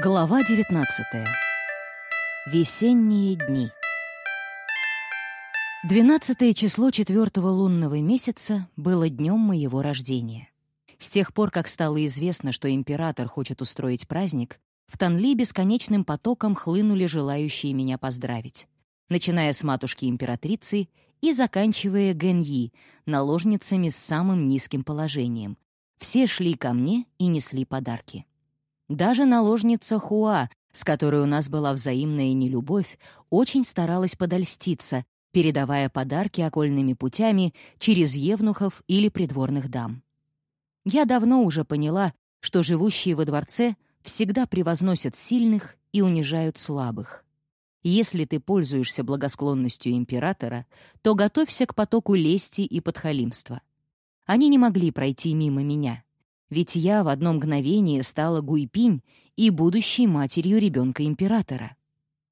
Глава 19. Весенние дни. 12 число четвертого лунного месяца было днем моего рождения. С тех пор, как стало известно, что император хочет устроить праздник, в Танли бесконечным потоком хлынули желающие меня поздравить, начиная с матушки-императрицы и заканчивая Гэньи, наложницами с самым низким положением. Все шли ко мне и несли подарки. Даже наложница Хуа, с которой у нас была взаимная нелюбовь, очень старалась подольститься, передавая подарки окольными путями через евнухов или придворных дам. Я давно уже поняла, что живущие во дворце всегда превозносят сильных и унижают слабых. Если ты пользуешься благосклонностью императора, то готовься к потоку лести и подхалимства. Они не могли пройти мимо меня — ведь я в одно мгновение стала Гуйпинь и будущей матерью ребенка императора.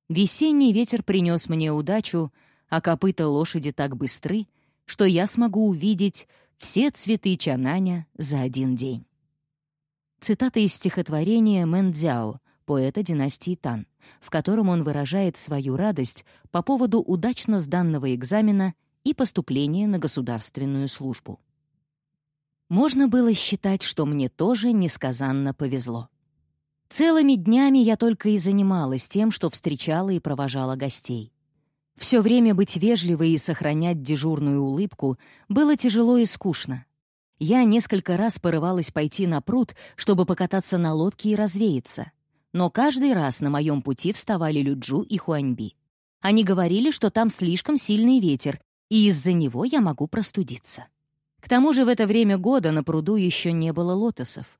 Весенний ветер принес мне удачу, а копыта лошади так быстры, что я смогу увидеть все цветы Чананя за один день. Цитата из стихотворения Мэн Цзяо, поэта династии Тан, в котором он выражает свою радость по поводу удачно сданного экзамена и поступления на государственную службу. Можно было считать, что мне тоже несказанно повезло. Целыми днями я только и занималась тем, что встречала и провожала гостей. Все время быть вежливой и сохранять дежурную улыбку было тяжело и скучно. Я несколько раз порывалась пойти на пруд, чтобы покататься на лодке и развеяться. Но каждый раз на моем пути вставали Люджу и Хуаньби. Они говорили, что там слишком сильный ветер, и из-за него я могу простудиться. К тому же в это время года на пруду еще не было лотосов.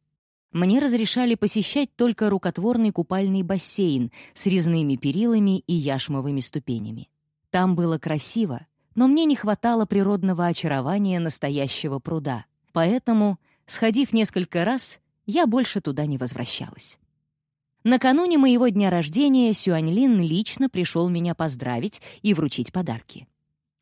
Мне разрешали посещать только рукотворный купальный бассейн с резными перилами и яшмовыми ступенями. Там было красиво, но мне не хватало природного очарования настоящего пруда. Поэтому, сходив несколько раз, я больше туда не возвращалась. Накануне моего дня рождения Сюаньлин лично пришел меня поздравить и вручить подарки.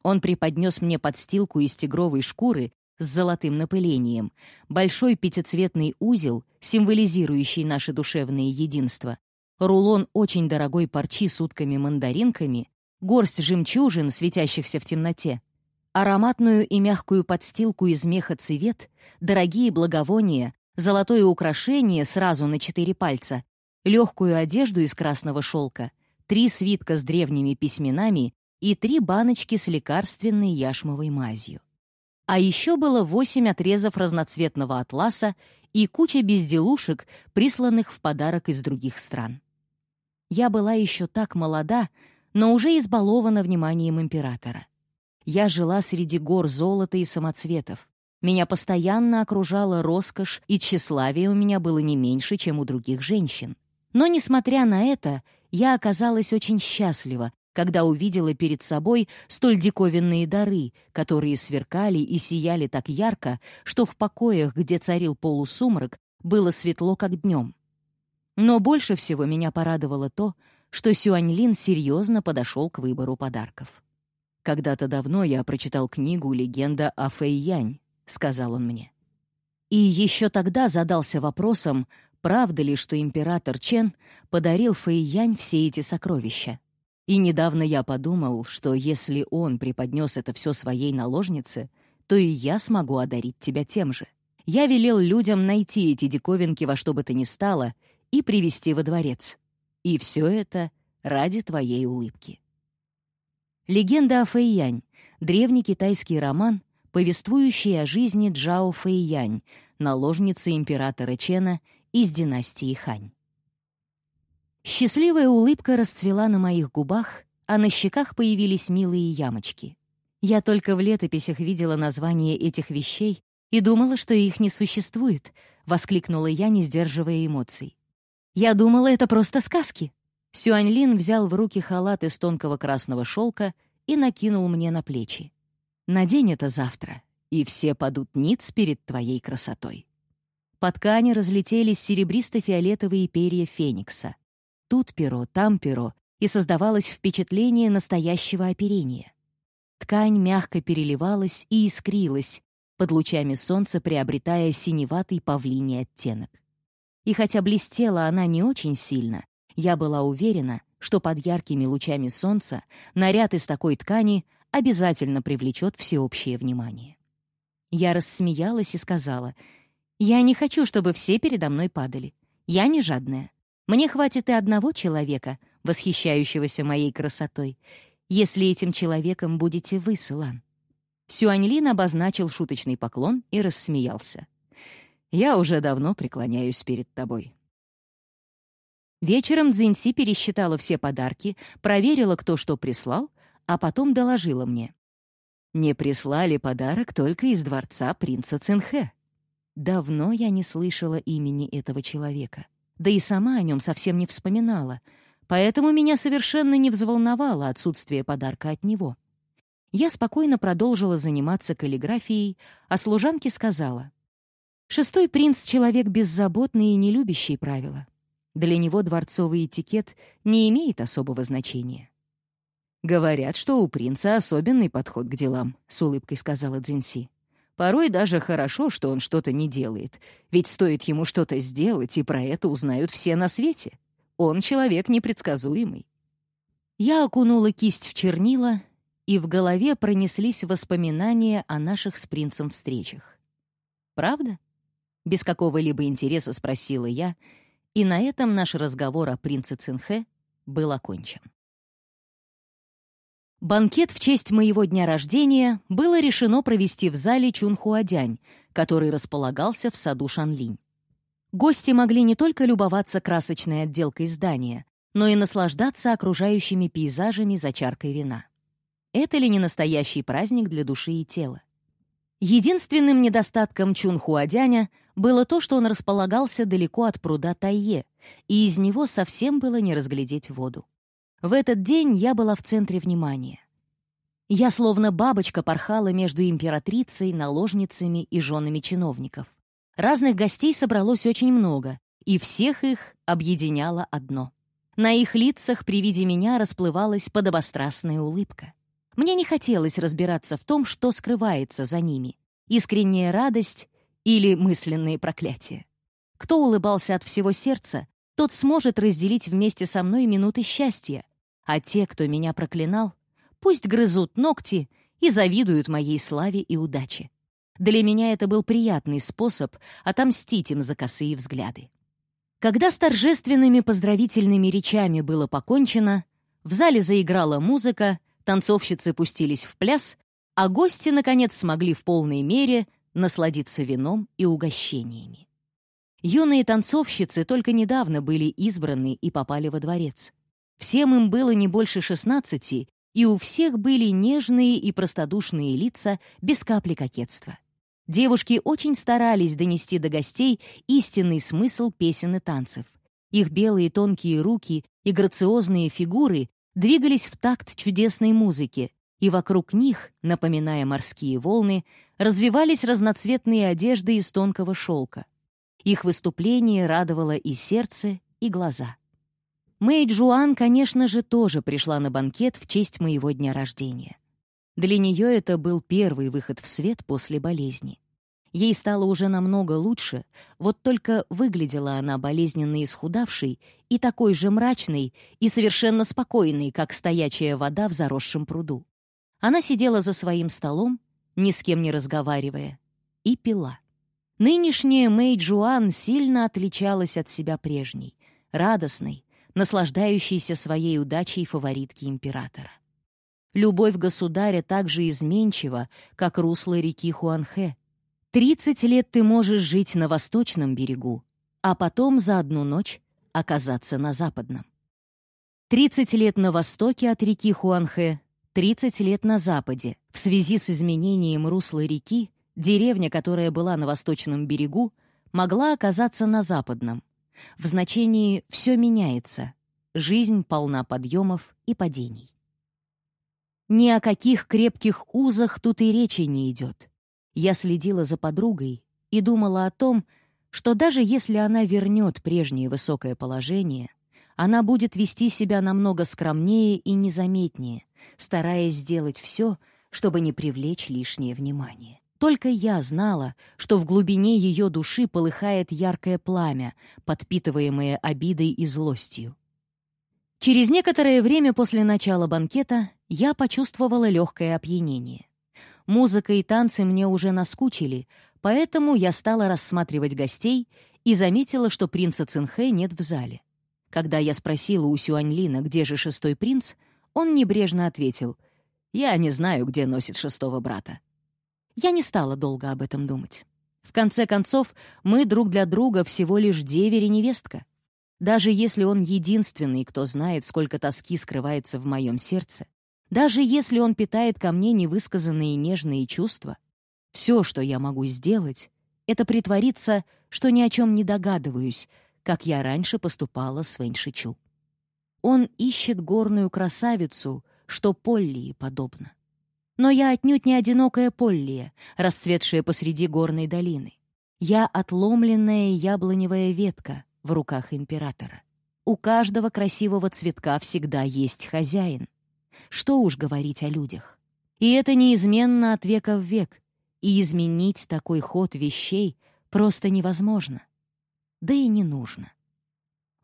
Он преподнес мне подстилку из тигровой шкуры с золотым напылением, большой пятицветный узел, символизирующий наше душевное единство, рулон очень дорогой парчи с утками-мандаринками, горсть жемчужин, светящихся в темноте, ароматную и мягкую подстилку из меха цвет, дорогие благовония, золотое украшение сразу на четыре пальца, легкую одежду из красного шелка, три свитка с древними письменами и три баночки с лекарственной яшмовой мазью. А еще было восемь отрезов разноцветного атласа и куча безделушек, присланных в подарок из других стран. Я была еще так молода, но уже избалована вниманием императора. Я жила среди гор золота и самоцветов. Меня постоянно окружала роскошь, и тщеславие у меня было не меньше, чем у других женщин. Но, несмотря на это, я оказалась очень счастлива, когда увидела перед собой столь диковинные дары, которые сверкали и сияли так ярко, что в покоях, где царил полусумрак, было светло, как днем. Но больше всего меня порадовало то, что Сюаньлин серьезно подошел к выбору подарков. «Когда-то давно я прочитал книгу «Легенда о Фэйянь», — сказал он мне. И еще тогда задался вопросом, правда ли, что император Чен подарил Фэйянь все эти сокровища. И недавно я подумал, что если он преподнес это все своей наложнице, то и я смогу одарить тебя тем же. Я велел людям найти эти диковинки во что бы то ни стало и привести во дворец. И все это ради твоей улыбки. Легенда о Фэйянь — древний китайский роман, повествующий о жизни Джао Фэйянь, наложницы императора Чена из династии Хань. Счастливая улыбка расцвела на моих губах, а на щеках появились милые ямочки. Я только в летописях видела название этих вещей и думала, что их не существует, — воскликнула я, не сдерживая эмоций. «Я думала, это просто сказки». Сюаньлин взял в руки халат из тонкого красного шелка и накинул мне на плечи. «Надень это завтра, и все падут ниц перед твоей красотой». По ткани разлетелись серебристо-фиолетовые перья феникса. Тут перо, там перо, и создавалось впечатление настоящего оперения. Ткань мягко переливалась и искрилась, под лучами солнца приобретая синеватый павлиний оттенок. И хотя блестела она не очень сильно, я была уверена, что под яркими лучами солнца наряд из такой ткани обязательно привлечет всеобщее внимание. Я рассмеялась и сказала, «Я не хочу, чтобы все передо мной падали. Я не жадная. Мне хватит и одного человека, восхищающегося моей красотой, если этим человеком будете вы, Сылан». Сюаньлин обозначил шуточный поклон и рассмеялся. «Я уже давно преклоняюсь перед тобой». Вечером Цзиньси пересчитала все подарки, проверила, кто что прислал, а потом доложила мне. Не прислали подарок только из дворца принца Цинхэ. Давно я не слышала имени этого человека, да и сама о нем совсем не вспоминала, поэтому меня совершенно не взволновало отсутствие подарка от него. Я спокойно продолжила заниматься каллиграфией, а служанке сказала. «Шестой принц — человек беззаботный и не любящий правила. Для него дворцовый этикет не имеет особого значения». «Говорят, что у принца особенный подход к делам», — с улыбкой сказала Дзинси. «Порой даже хорошо, что он что-то не делает, ведь стоит ему что-то сделать, и про это узнают все на свете. Он человек непредсказуемый». Я окунула кисть в чернила и в голове пронеслись воспоминания о наших с принцем встречах. «Правда?» — без какого-либо интереса спросила я, и на этом наш разговор о принце Цинхэ был окончен. Банкет в честь моего дня рождения было решено провести в зале Чунхуадянь, который располагался в саду Шанлинь. Гости могли не только любоваться красочной отделкой здания, но и наслаждаться окружающими пейзажами за чаркой вина. Это ли не настоящий праздник для души и тела? Единственным недостатком Чунхуадяня было то, что он располагался далеко от пруда Тайе, и из него совсем было не разглядеть воду. В этот день я была в центре внимания. Я словно бабочка порхала между императрицей, наложницами и женами чиновников. Разных гостей собралось очень много, и всех их объединяло одно. На их лицах при виде меня расплывалась подобострастная улыбка. Мне не хотелось разбираться в том, что скрывается за ними. Искренняя радость или мысленные проклятия. Кто улыбался от всего сердца, тот сможет разделить вместе со мной минуты счастья, а те, кто меня проклинал, пусть грызут ногти и завидуют моей славе и удаче. Для меня это был приятный способ отомстить им за косые взгляды. Когда с торжественными поздравительными речами было покончено, в зале заиграла музыка, танцовщицы пустились в пляс, а гости, наконец, смогли в полной мере насладиться вином и угощениями. Юные танцовщицы только недавно были избраны и попали во дворец. Всем им было не больше шестнадцати, и у всех были нежные и простодушные лица без капли кокетства. Девушки очень старались донести до гостей истинный смысл песен и танцев. Их белые тонкие руки и грациозные фигуры двигались в такт чудесной музыки, и вокруг них, напоминая морские волны, развивались разноцветные одежды из тонкого шелка. Их выступление радовало и сердце, и глаза. Мэй Джуан, конечно же, тоже пришла на банкет в честь моего дня рождения. Для нее это был первый выход в свет после болезни. Ей стало уже намного лучше, вот только выглядела она болезненно исхудавшей и такой же мрачной и совершенно спокойной, как стоячая вода в заросшем пруду. Она сидела за своим столом, ни с кем не разговаривая, и пила. Нынешняя Мэй Джуан сильно отличалась от себя прежней, радостной, наслаждающейся своей удачей фаворитки императора. Любовь государя так же изменчива, как русло реки Хуанхэ, Тридцать лет ты можешь жить на восточном берегу, а потом за одну ночь оказаться на западном. Тридцать лет на востоке от реки Хуанхэ, тридцать лет на западе. В связи с изменением русла реки, деревня, которая была на восточном берегу, могла оказаться на западном. В значении «все меняется», жизнь полна подъемов и падений. Ни о каких крепких узах тут и речи не идет. Я следила за подругой и думала о том, что даже если она вернет прежнее высокое положение, она будет вести себя намного скромнее и незаметнее, стараясь сделать все, чтобы не привлечь лишнее внимание. Только я знала, что в глубине ее души полыхает яркое пламя, подпитываемое обидой и злостью. Через некоторое время после начала банкета я почувствовала легкое опьянение. Музыка и танцы мне уже наскучили, поэтому я стала рассматривать гостей и заметила, что принца Цинхэ нет в зале. Когда я спросила у Сюаньлина, где же шестой принц, он небрежно ответил, «Я не знаю, где носит шестого брата». Я не стала долго об этом думать. В конце концов, мы друг для друга всего лишь деверь невестка. Даже если он единственный, кто знает, сколько тоски скрывается в моем сердце, даже если он питает ко мне невысказанные нежные чувства, все, что я могу сделать, это притвориться, что ни о чем не догадываюсь, как я раньше поступала с Вэньшичу. Он ищет горную красавицу, что Поллии подобно. Но я отнюдь не одинокая Поллия, расцветшая посреди горной долины. Я отломленная яблоневая ветка в руках императора. У каждого красивого цветка всегда есть хозяин. Что уж говорить о людях. И это неизменно от века в век, и изменить такой ход вещей просто невозможно. Да и не нужно.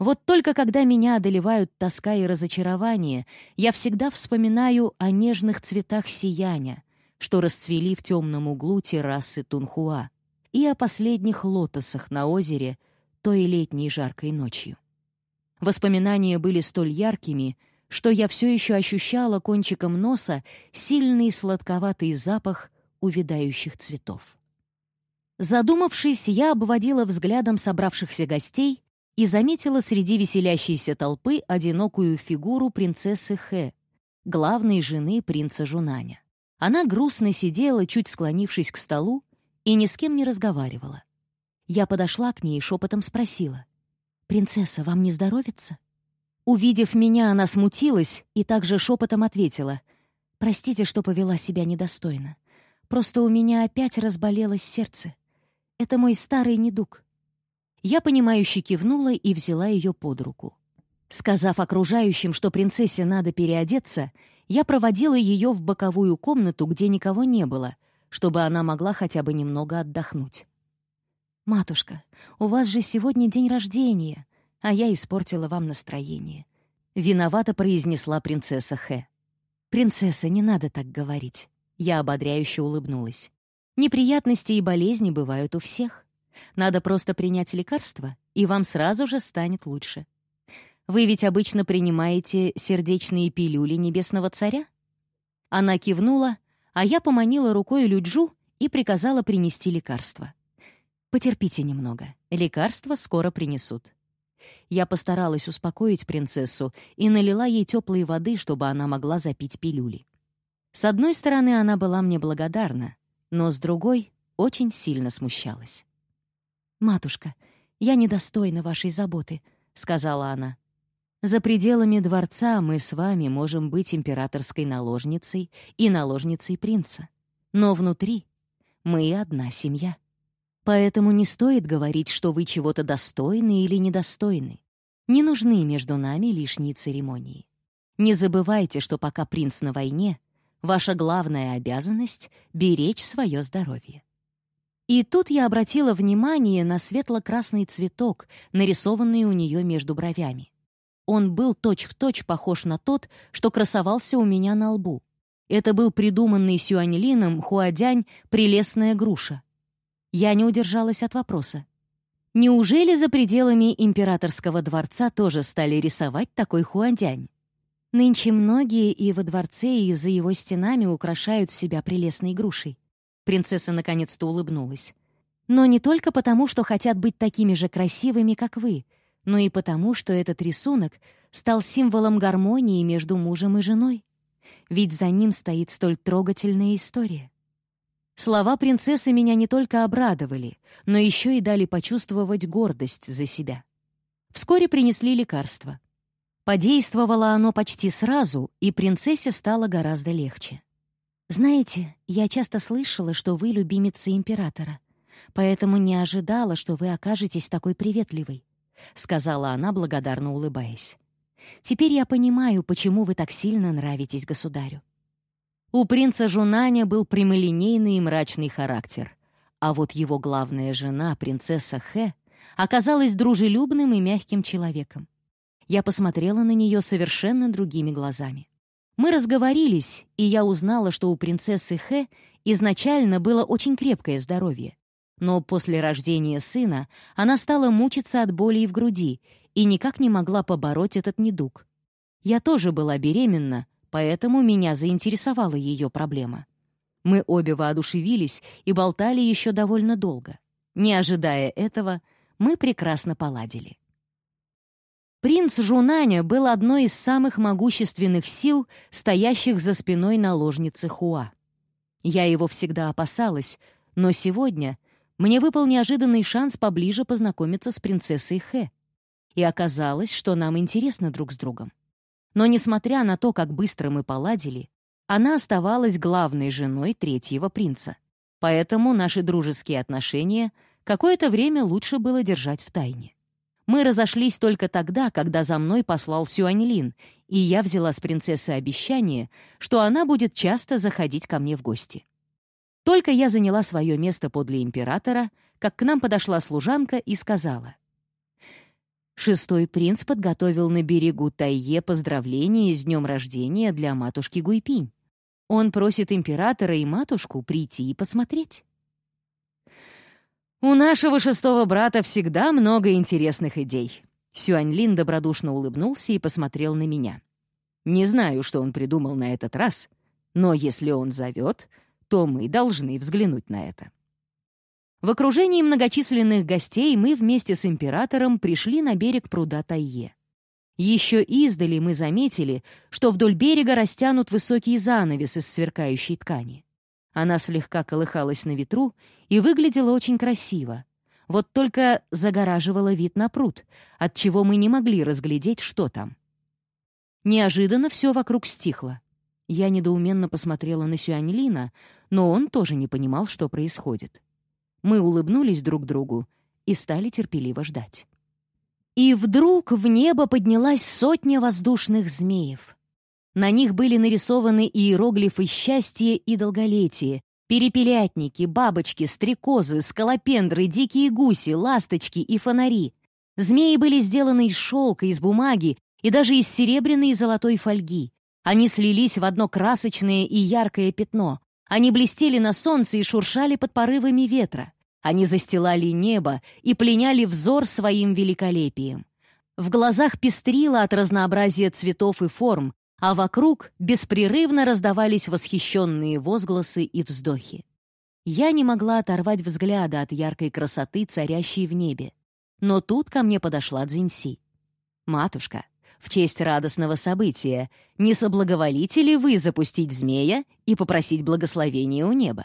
Вот только когда меня одолевают тоска и разочарование, я всегда вспоминаю о нежных цветах сияния, что расцвели в темном углу террасы Тунхуа, и о последних лотосах на озере той летней жаркой ночью. Воспоминания были столь яркими, что я все еще ощущала кончиком носа сильный сладковатый запах увядающих цветов. Задумавшись, я обводила взглядом собравшихся гостей и заметила среди веселящейся толпы одинокую фигуру принцессы Хэ, главной жены принца Жунаня. Она грустно сидела, чуть склонившись к столу, и ни с кем не разговаривала. Я подошла к ней и шепотом спросила. «Принцесса, вам не здоровится?» Увидев меня, она смутилась и также шепотом ответила. «Простите, что повела себя недостойно. Просто у меня опять разболелось сердце. Это мой старый недуг». Я, понимающе кивнула и взяла ее под руку. Сказав окружающим, что принцессе надо переодеться, я проводила ее в боковую комнату, где никого не было, чтобы она могла хотя бы немного отдохнуть. «Матушка, у вас же сегодня день рождения, а я испортила вам настроение», — виновато произнесла принцесса Хэ. «Принцесса, не надо так говорить. Я ободряюще улыбнулась. Неприятности и болезни бывают у всех. Надо просто принять лекарство, и вам сразу же станет лучше. Вы ведь обычно принимаете сердечные пилюли небесного царя? Она кивнула, а я поманила рукой Люджу и приказала принести лекарство. Потерпите немного, лекарства скоро принесут. Я постаралась успокоить принцессу и налила ей теплой воды, чтобы она могла запить пилюли. С одной стороны, она была мне благодарна, но с другой очень сильно смущалась. «Матушка, я недостойна вашей заботы», — сказала она. «За пределами дворца мы с вами можем быть императорской наложницей и наложницей принца. Но внутри мы одна семья. Поэтому не стоит говорить, что вы чего-то достойны или недостойны. Не нужны между нами лишние церемонии. Не забывайте, что пока принц на войне — Ваша главная обязанность — беречь свое здоровье. И тут я обратила внимание на светло-красный цветок, нарисованный у нее между бровями. Он был точь-в-точь точь похож на тот, что красовался у меня на лбу. Это был придуманный Сюаньлином Хуадянь «Прелестная груша». Я не удержалась от вопроса. Неужели за пределами императорского дворца тоже стали рисовать такой Хуадянь? Нынче многие и во дворце, и за его стенами украшают себя прелестной грушей. Принцесса наконец-то улыбнулась. Но не только потому, что хотят быть такими же красивыми, как вы, но и потому, что этот рисунок стал символом гармонии между мужем и женой. Ведь за ним стоит столь трогательная история. Слова принцессы меня не только обрадовали, но еще и дали почувствовать гордость за себя. Вскоре принесли лекарства. Подействовало оно почти сразу, и принцессе стало гораздо легче. «Знаете, я часто слышала, что вы любимица императора, поэтому не ожидала, что вы окажетесь такой приветливой», — сказала она, благодарно улыбаясь. «Теперь я понимаю, почему вы так сильно нравитесь государю». У принца Жунаня был прямолинейный и мрачный характер, а вот его главная жена, принцесса Хэ, оказалась дружелюбным и мягким человеком. Я посмотрела на нее совершенно другими глазами. Мы разговорились, и я узнала, что у принцессы Хэ изначально было очень крепкое здоровье. Но после рождения сына она стала мучиться от боли в груди и никак не могла побороть этот недуг. Я тоже была беременна, поэтому меня заинтересовала ее проблема. Мы обе воодушевились и болтали еще довольно долго. Не ожидая этого, мы прекрасно поладили. Принц Жунаня был одной из самых могущественных сил, стоящих за спиной наложницы Хуа. Я его всегда опасалась, но сегодня мне выпал неожиданный шанс поближе познакомиться с принцессой Хэ. И оказалось, что нам интересно друг с другом. Но несмотря на то, как быстро мы поладили, она оставалась главной женой третьего принца. Поэтому наши дружеские отношения какое-то время лучше было держать в тайне. Мы разошлись только тогда, когда за мной послал Сюаньлин, и я взяла с принцессы обещание, что она будет часто заходить ко мне в гости. Только я заняла свое место подле императора, как к нам подошла служанка и сказала. Шестой принц подготовил на берегу Тайе поздравления с днем рождения для матушки Гуйпинь. Он просит императора и матушку прийти и посмотреть. «У нашего шестого брата всегда много интересных идей». Сюаньлин добродушно улыбнулся и посмотрел на меня. «Не знаю, что он придумал на этот раз, но если он зовет, то мы должны взглянуть на это». В окружении многочисленных гостей мы вместе с императором пришли на берег пруда Тайе. Еще издали мы заметили, что вдоль берега растянут высокие занавесы из сверкающей ткани. Она слегка колыхалась на ветру и выглядела очень красиво. Вот только загораживала вид на пруд, от чего мы не могли разглядеть, что там. Неожиданно все вокруг стихло. Я недоуменно посмотрела на Сюаньлина, но он тоже не понимал, что происходит. Мы улыбнулись друг другу и стали терпеливо ждать. И вдруг в небо поднялась сотня воздушных змеев. На них были нарисованы иероглифы счастья и долголетия, перепелятники, бабочки, стрекозы, скалопендры, дикие гуси, ласточки и фонари. Змеи были сделаны из шелка, из бумаги и даже из серебряной и золотой фольги. Они слились в одно красочное и яркое пятно. Они блестели на солнце и шуршали под порывами ветра. Они застилали небо и пленяли взор своим великолепием. В глазах пестрило от разнообразия цветов и форм, а вокруг беспрерывно раздавались восхищенные возгласы и вздохи. Я не могла оторвать взгляда от яркой красоты, царящей в небе. Но тут ко мне подошла Дзиньси. «Матушка, в честь радостного события, не соблаговолите ли вы запустить змея и попросить благословения у неба?»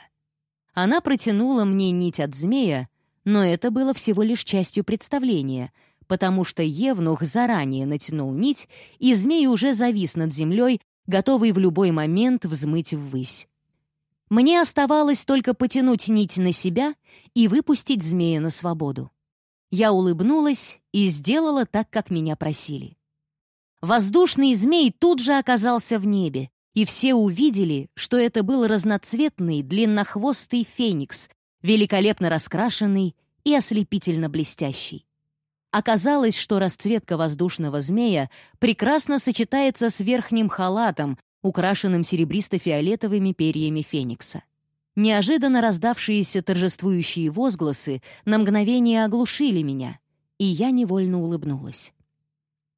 Она протянула мне нить от змея, но это было всего лишь частью представления — потому что Евнух заранее натянул нить, и змей уже завис над землей, готовый в любой момент взмыть ввысь. Мне оставалось только потянуть нить на себя и выпустить змея на свободу. Я улыбнулась и сделала так, как меня просили. Воздушный змей тут же оказался в небе, и все увидели, что это был разноцветный длиннохвостый феникс, великолепно раскрашенный и ослепительно блестящий. Оказалось, что расцветка воздушного змея прекрасно сочетается с верхним халатом, украшенным серебристо-фиолетовыми перьями феникса. Неожиданно раздавшиеся торжествующие возгласы на мгновение оглушили меня, и я невольно улыбнулась.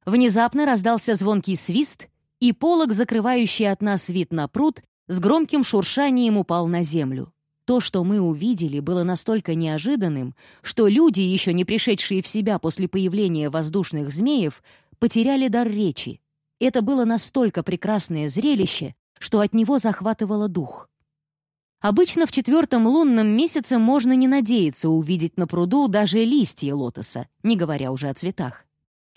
Внезапно раздался звонкий свист, и полог, закрывающий от нас вид на пруд, с громким шуршанием упал на землю. То, что мы увидели, было настолько неожиданным, что люди, еще не пришедшие в себя после появления воздушных змеев, потеряли дар речи. Это было настолько прекрасное зрелище, что от него захватывало дух. Обычно в четвертом лунном месяце можно не надеяться увидеть на пруду даже листья лотоса, не говоря уже о цветах.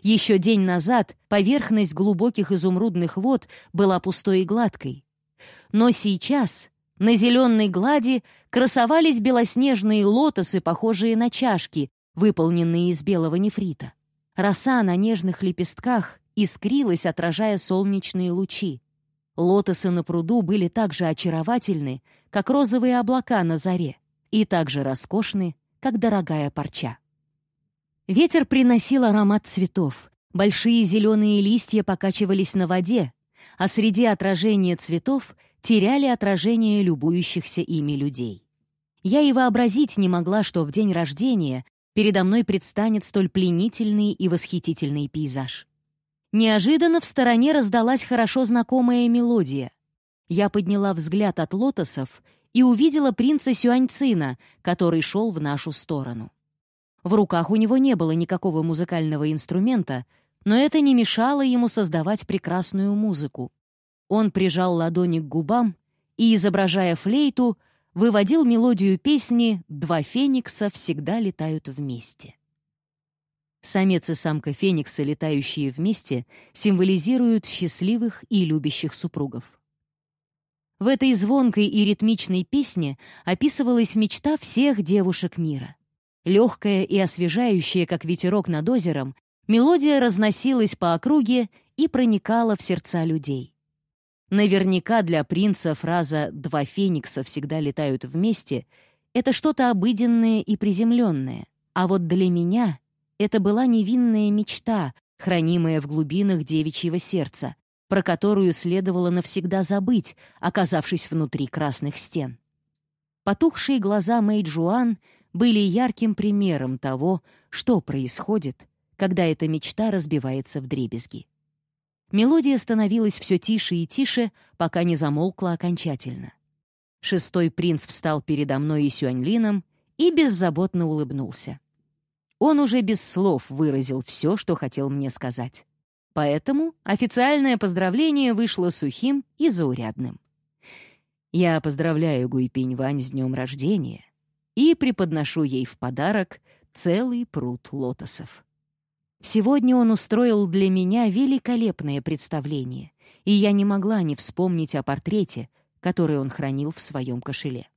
Еще день назад поверхность глубоких изумрудных вод была пустой и гладкой. Но сейчас на зеленой глади красовались белоснежные лотосы, похожие на чашки, выполненные из белого нефрита. Роса на нежных лепестках искрилась, отражая солнечные лучи. Лотосы на пруду были так же очаровательны, как розовые облака на заре, и так же роскошны, как дорогая парча. Ветер приносил аромат цветов. Большие зеленые листья покачивались на воде, а среди отражения цветов теряли отражение любующихся ими людей. Я и вообразить не могла, что в день рождения передо мной предстанет столь пленительный и восхитительный пейзаж. Неожиданно в стороне раздалась хорошо знакомая мелодия. Я подняла взгляд от лотосов и увидела принца Сюаньцина, который шел в нашу сторону. В руках у него не было никакого музыкального инструмента, но это не мешало ему создавать прекрасную музыку. Он прижал ладони к губам и, изображая флейту, выводил мелодию песни «Два феникса всегда летают вместе». Самец и самка феникса, летающие вместе, символизируют счастливых и любящих супругов. В этой звонкой и ритмичной песне описывалась мечта всех девушек мира. Легкая и освежающая, как ветерок над озером, мелодия разносилась по округе и проникала в сердца людей. Наверняка для принца фраза «два феникса всегда летают вместе» — это что-то обыденное и приземленное, а вот для меня это была невинная мечта, хранимая в глубинах девичьего сердца, про которую следовало навсегда забыть, оказавшись внутри красных стен. Потухшие глаза Мэй Джуан были ярким примером того, что происходит, когда эта мечта разбивается в дребезги. Мелодия становилась все тише и тише, пока не замолкла окончательно. Шестой принц встал передо мной и Сюаньлином и беззаботно улыбнулся. Он уже без слов выразил все, что хотел мне сказать. Поэтому официальное поздравление вышло сухим и заурядным. Я поздравляю Гуйпинь Вань с днем рождения и преподношу ей в подарок целый пруд лотосов. Сегодня он устроил для меня великолепное представление, и я не могла не вспомнить о портрете, который он хранил в своем кошеле.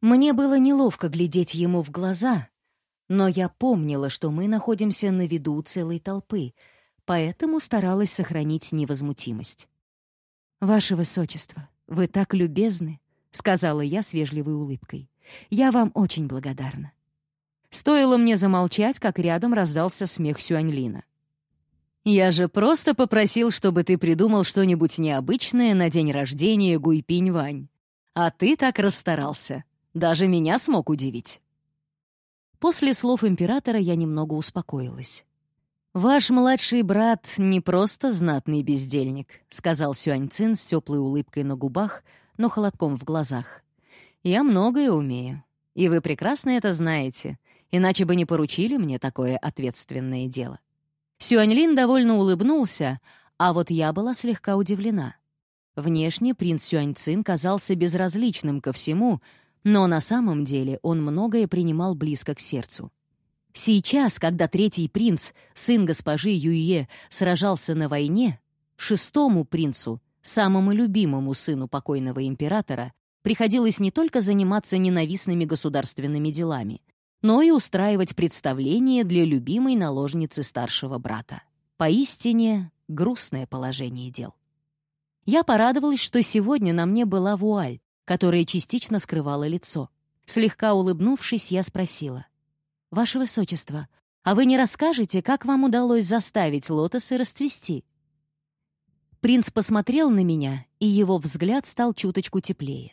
Мне было неловко глядеть ему в глаза, но я помнила, что мы находимся на виду целой толпы, поэтому старалась сохранить невозмутимость. «Ваше Высочество, вы так любезны», — сказала я с вежливой улыбкой. «Я вам очень благодарна». Стоило мне замолчать, как рядом раздался смех Сюаньлина. «Я же просто попросил, чтобы ты придумал что-нибудь необычное на день рождения Гуйпинь-Вань. А ты так расстарался. Даже меня смог удивить». После слов императора я немного успокоилась. «Ваш младший брат не просто знатный бездельник», — сказал Сюаньцин с теплой улыбкой на губах, но холодком в глазах. «Я многое умею, и вы прекрасно это знаете, иначе бы не поручили мне такое ответственное дело». Сюаньлин довольно улыбнулся, а вот я была слегка удивлена. Внешне принц Сюаньцин казался безразличным ко всему, но на самом деле он многое принимал близко к сердцу. Сейчас, когда третий принц, сын госпожи Юе, сражался на войне, шестому принцу, самому любимому сыну покойного императора, приходилось не только заниматься ненавистными государственными делами, но и устраивать представления для любимой наложницы старшего брата. Поистине грустное положение дел. Я порадовалась, что сегодня на мне была вуаль, которая частично скрывала лицо. Слегка улыбнувшись, я спросила. «Ваше Высочество, а вы не расскажете, как вам удалось заставить лотосы расцвести?» Принц посмотрел на меня, и его взгляд стал чуточку теплее.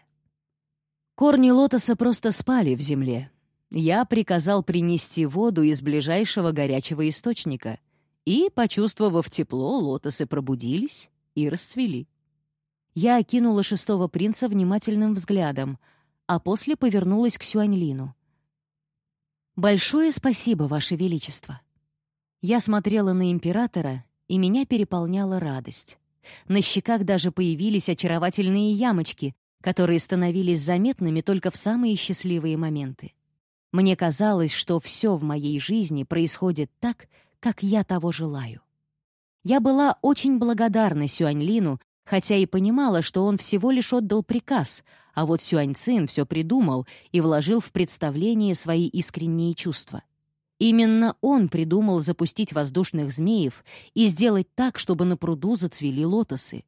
Корни лотоса просто спали в земле. Я приказал принести воду из ближайшего горячего источника, и, почувствовав тепло, лотосы пробудились и расцвели. Я окинула шестого принца внимательным взглядом, а после повернулась к Сюаньлину. «Большое спасибо, Ваше Величество!» Я смотрела на императора, и меня переполняла радость. На щеках даже появились очаровательные ямочки, которые становились заметными только в самые счастливые моменты. Мне казалось, что все в моей жизни происходит так, как я того желаю. Я была очень благодарна Сюаньлину хотя и понимала, что он всего лишь отдал приказ, а вот Сюаньцин все придумал и вложил в представление свои искренние чувства. Именно он придумал запустить воздушных змеев и сделать так, чтобы на пруду зацвели лотосы.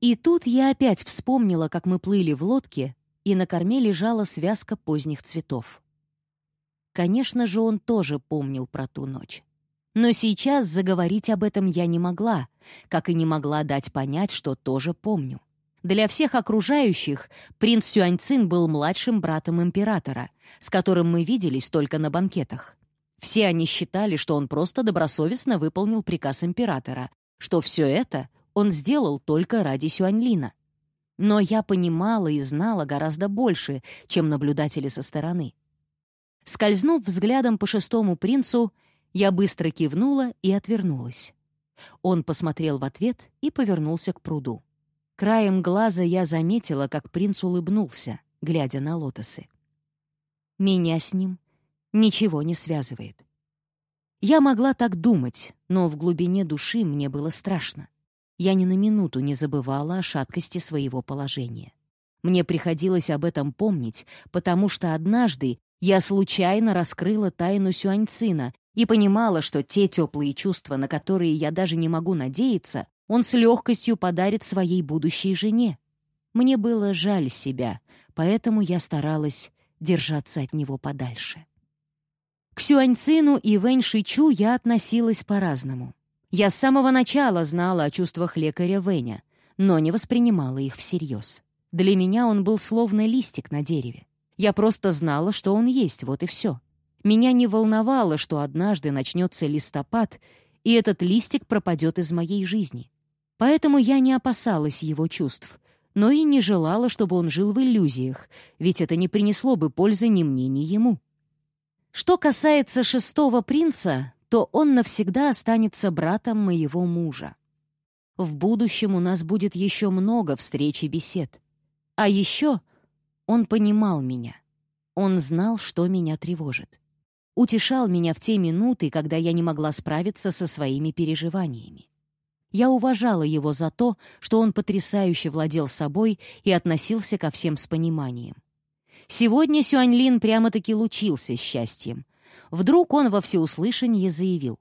И тут я опять вспомнила, как мы плыли в лодке, и на корме лежала связка поздних цветов. Конечно же, он тоже помнил про ту ночь. Но сейчас заговорить об этом я не могла, как и не могла дать понять, что тоже помню. Для всех окружающих принц Сюаньцин был младшим братом императора, с которым мы виделись только на банкетах. Все они считали, что он просто добросовестно выполнил приказ императора, что все это он сделал только ради Сюаньлина. Но я понимала и знала гораздо больше, чем наблюдатели со стороны. Скользнув взглядом по шестому принцу, я быстро кивнула и отвернулась. Он посмотрел в ответ и повернулся к пруду. Краем глаза я заметила, как принц улыбнулся, глядя на лотосы. Меня с ним ничего не связывает. Я могла так думать, но в глубине души мне было страшно. Я ни на минуту не забывала о шаткости своего положения. Мне приходилось об этом помнить, потому что однажды я случайно раскрыла тайну Сюаньцина и понимала, что те теплые чувства, на которые я даже не могу надеяться, он с легкостью подарит своей будущей жене. Мне было жаль себя, поэтому я старалась держаться от него подальше. К Сюаньцину и Вэнь Шичу я относилась по-разному. Я с самого начала знала о чувствах лекаря Вэня, но не воспринимала их всерьез. Для меня он был словно листик на дереве. Я просто знала, что он есть, вот и все. Меня не волновало, что однажды начнется листопад, и этот листик пропадет из моей жизни. Поэтому я не опасалась его чувств, но и не желала, чтобы он жил в иллюзиях, ведь это не принесло бы пользы ни мне, ни ему. Что касается шестого принца, то он навсегда останется братом моего мужа. В будущем у нас будет еще много встреч и бесед. А еще он понимал меня. Он знал, что меня тревожит. Утешал меня в те минуты, когда я не могла справиться со своими переживаниями. Я уважала его за то, что он потрясающе владел собой и относился ко всем с пониманием. Сегодня Сюаньлин прямо-таки лучился счастьем. Вдруг он во всеуслышание заявил.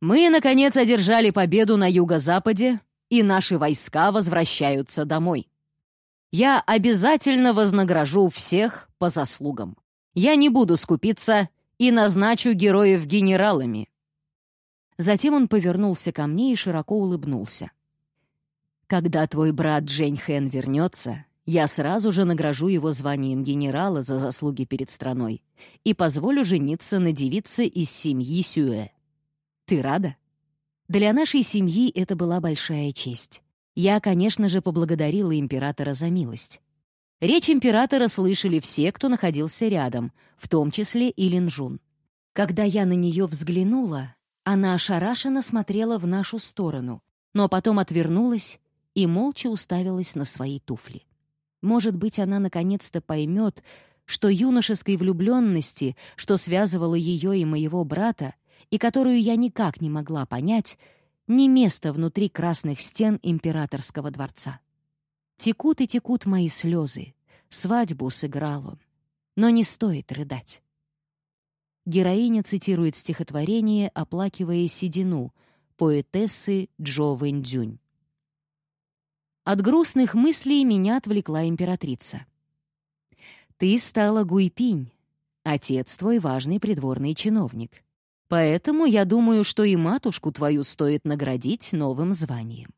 «Мы, наконец, одержали победу на юго-западе, и наши войска возвращаются домой. Я обязательно вознагражу всех по заслугам. Я не буду скупиться и назначу героев генералами». Затем он повернулся ко мне и широко улыбнулся. «Когда твой брат Джень Хэн вернется, я сразу же награжу его званием генерала за заслуги перед страной и позволю жениться на девице из семьи Сюэ. Ты рада?» Для нашей семьи это была большая честь. Я, конечно же, поблагодарила императора за милость. Речь императора слышали все, кто находился рядом, в том числе и Линжун. Когда я на нее взглянула, она ошарашенно смотрела в нашу сторону, но потом отвернулась и молча уставилась на свои туфли. Может быть, она наконец-то поймет, что юношеской влюбленности, что связывало ее и моего брата, и которую я никак не могла понять, не место внутри красных стен императорского дворца. Текут и текут мои слезы, свадьбу сыграл он, но не стоит рыдать. Героиня цитирует стихотворение, оплакивая седину, поэтессы Джо Вэньцзюнь. От грустных мыслей меня отвлекла императрица. «Ты стала Гуйпинь, отец твой важный придворный чиновник. Поэтому я думаю, что и матушку твою стоит наградить новым званием.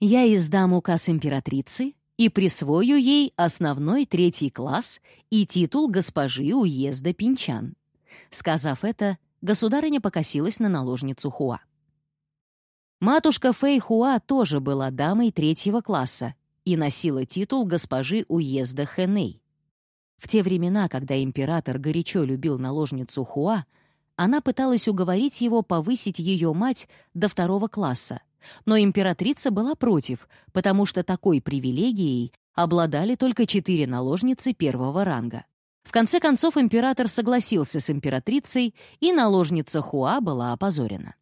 Я издам указ императрицы и присвою ей основной третий класс и титул госпожи уезда Пинчан». Сказав это, государыня покосилась на наложницу Хуа. Матушка Фэй Хуа тоже была дамой третьего класса и носила титул госпожи уезда Хэнэй. В те времена, когда император горячо любил наложницу Хуа, она пыталась уговорить его повысить ее мать до второго класса, но императрица была против, потому что такой привилегией обладали только четыре наложницы первого ранга. В конце концов император согласился с императрицей, и наложница Хуа была опозорена.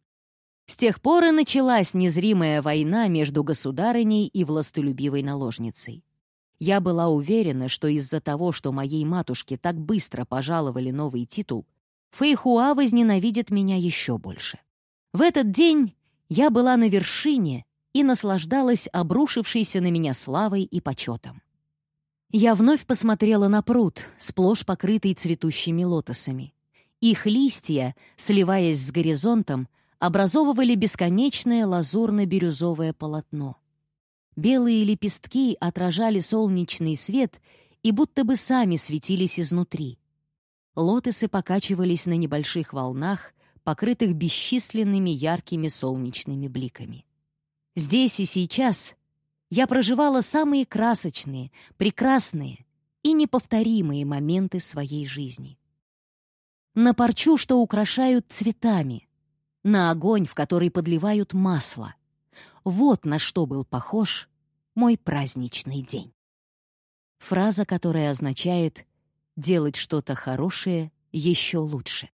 С тех пор и началась незримая война между государыней и властолюбивой наложницей. Я была уверена, что из-за того, что моей матушке так быстро пожаловали новый титул, Фэйхуа возненавидит меня еще больше. В этот день я была на вершине и наслаждалась обрушившейся на меня славой и почетом. Я вновь посмотрела на пруд, сплошь покрытый цветущими лотосами. Их листья, сливаясь с горизонтом, образовывали бесконечное лазурно-бирюзовое полотно. Белые лепестки отражали солнечный свет и будто бы сами светились изнутри. Лотосы покачивались на небольших волнах, покрытых бесчисленными яркими солнечными бликами. Здесь и сейчас я проживала самые красочные, прекрасные и неповторимые моменты своей жизни. На парчу, что украшают цветами, на огонь, в который подливают масло. Вот на что был похож мой праздничный день. Фраза, которая означает «делать что-то хорошее еще лучше».